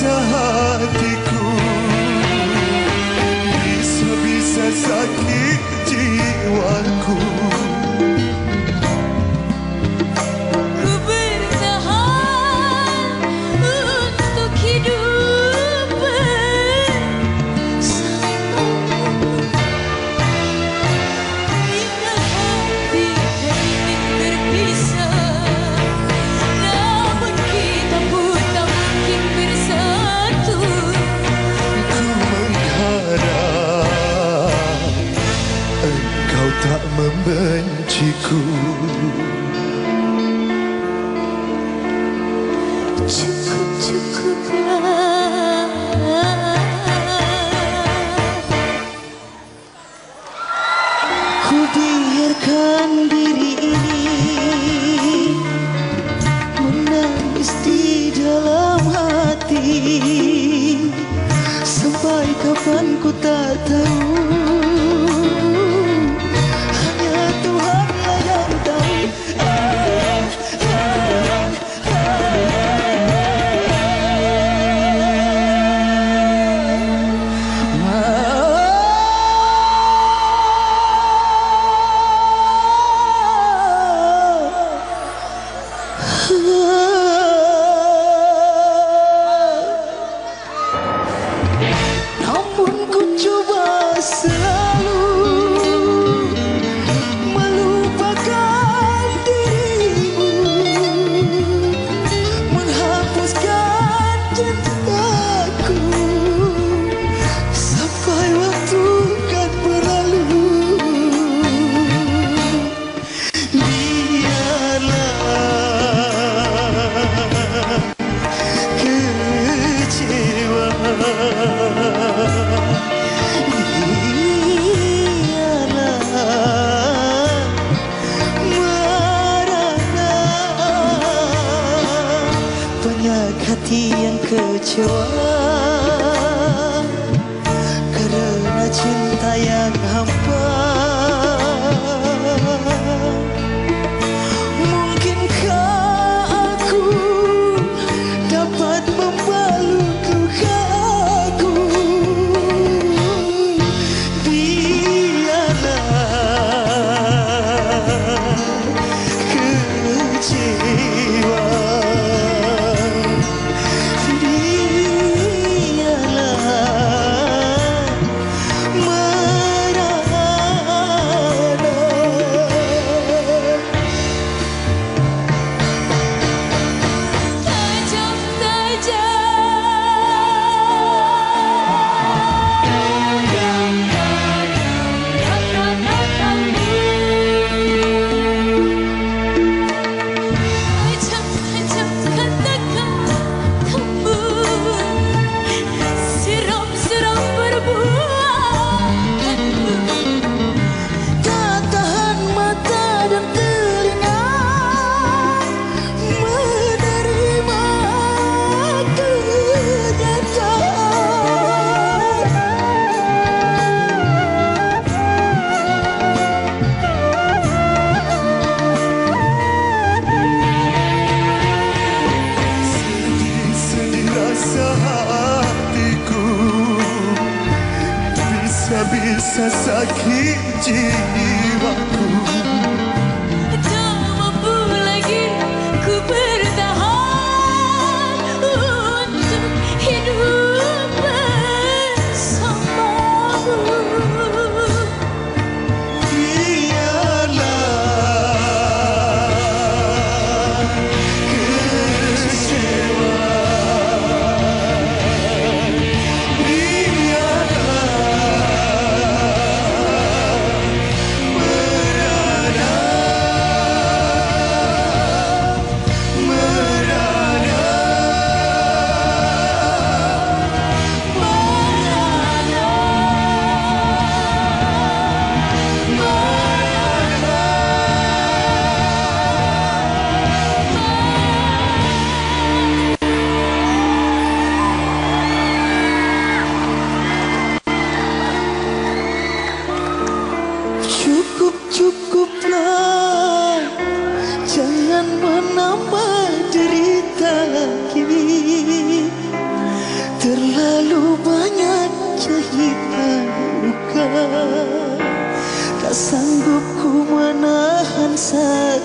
to her しく。チュクチュクブラ хочу вас. yang kecuali bisa sakit jiwaku Terlalu banyak jahitan luka. Tak sanggup ku menahan saya